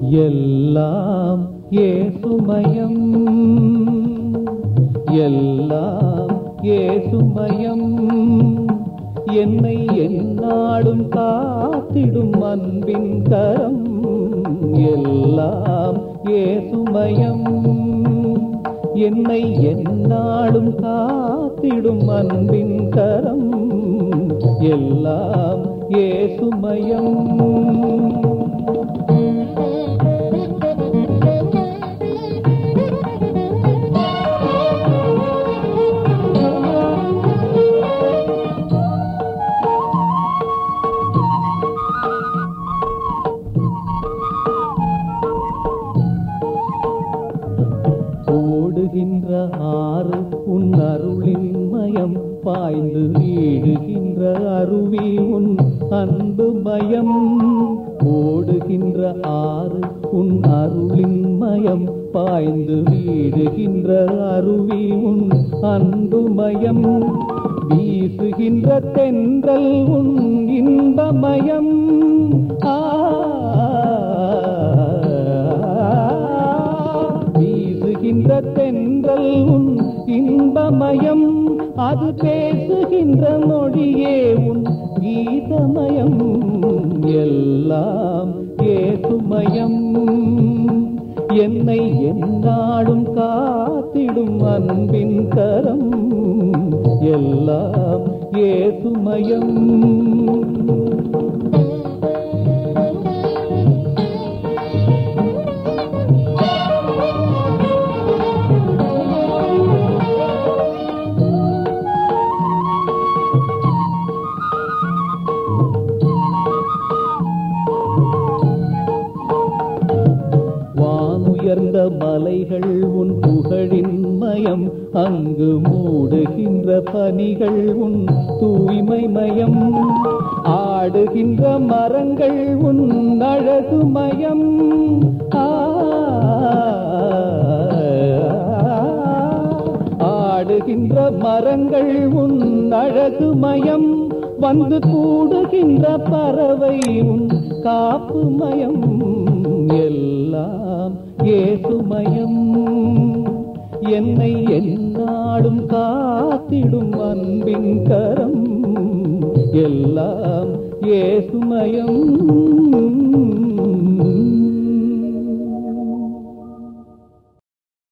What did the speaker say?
எல்லாம் ஏசுமயம். எல்லாம் ஏசுமயம். என்னை என்னாடும் காத்திடும் அன்பின் கரம். எல்லாம் ஏசுமயம். என்னை என்னாடும் காத்திடும் அன்பின் கரம். எல்லாம் ஏசுமயம். ஆறு உன் அருளின் மயம் பாய்ந்து வீடுகின்ற அருவி உன் அன்பு பயம் ஓடுகின்ற ஆறு உன் அருளின் மயம் பாய்ந்து வீடுகின்ற அருவி உன் அன்பு மயம். வீசுகின்ற தென்றல் உன் இன்பமயம். ஆ சமயம் அது பேசுகின்ற மொழியே உன் கீதமயம். எல்லாம் ஏசுமயம். என்னை என்னாடும் காத்திடும் அன்பின் கரம். எல்லாம் ஏசுமயம். உயர்ந்த மலைகள் உன் புகழின் மயம். அங்கு மூடுகின்ற பனிகள் உன் தூய்மை மயம். ஆடுகின்ற மரங்கள் உன் அழகு மயம். ஆடுகின்ற மரங்கள் உன் அழகு மயம். வந்து கூடுகின்ற பறவை உன் காப்பு மயம். எல்லாம் ஏசுமயம் என்னை எல்லாடும் காத்திடும் அன்பின் கரம். எல்லாம் ஏசுமயம்.